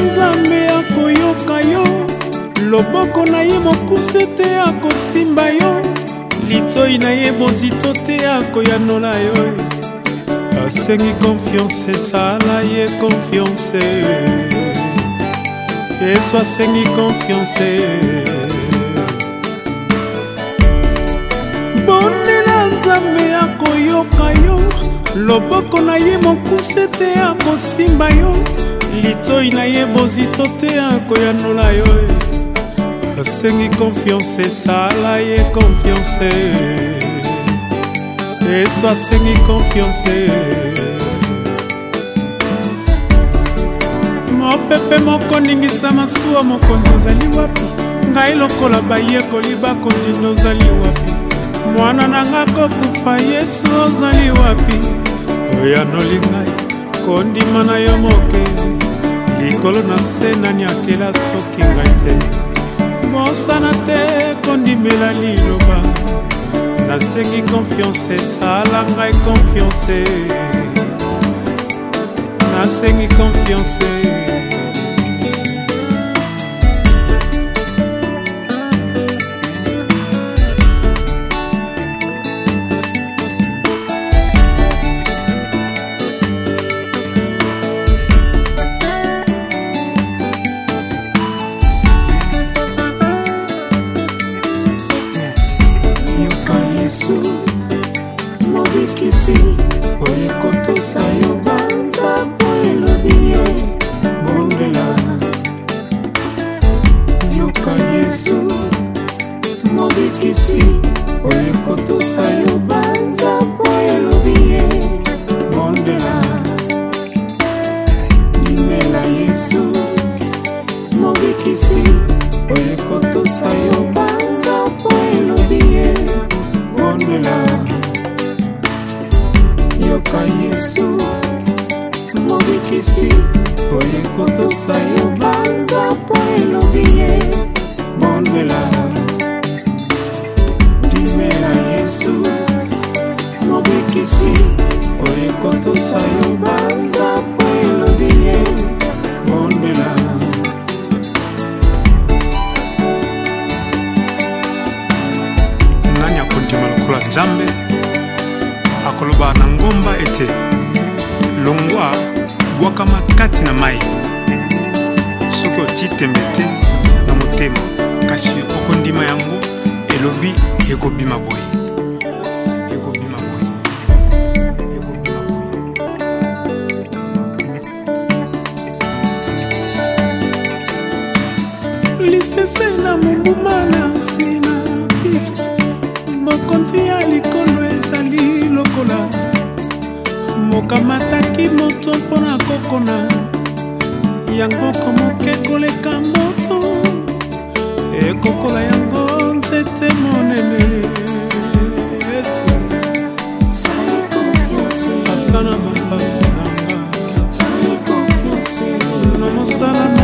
nzambe akoyoka yo loboko na ye mokuse te akosimba yo litoi na ye bozito te akoyanola yo asengi konfiance esala ye konfiance yesu asengi konfiance bondela nzambe akoyoka yo loboko na ye mokuse te akosimba yo etoi na ye bozito te akoyanola yo asengi konfiance esala ye konfiance yesu asengi konfiance mopepe moko ningisa masuwa mokonzi ozali wapi ngai lokola bayekoli bakozinda ozali wapi mwana na nga kokufa yesu ozali wapi oyanoli ngai kondima na yo moke likolo na se nani akela soki ngai te mosana te kondimela liloba nasengi konfiance esala ngai konfiance nasengi konfiance oyekotosa yo banza mpo elobi ye bondela yoka yesu mobikisi oye kotosa yo banza mpo elobi ye bondwela dumela yesu mobikisi oyo kotosa yo banza mpo elobi ye bondwela nani akondima lokola nzambe akoloba na ngomba ete longwa bwakama kati na mai soki otie tembe te na motema kasi okondima yango elobi ekobima boye lisese na mobuma na nsina pi mokonzi ya likolo ezali lokola mokamataki moto mpona kokona yango komoke koleka moto ekokola yango nzete monene yesu ata na mapasi nanga na mosala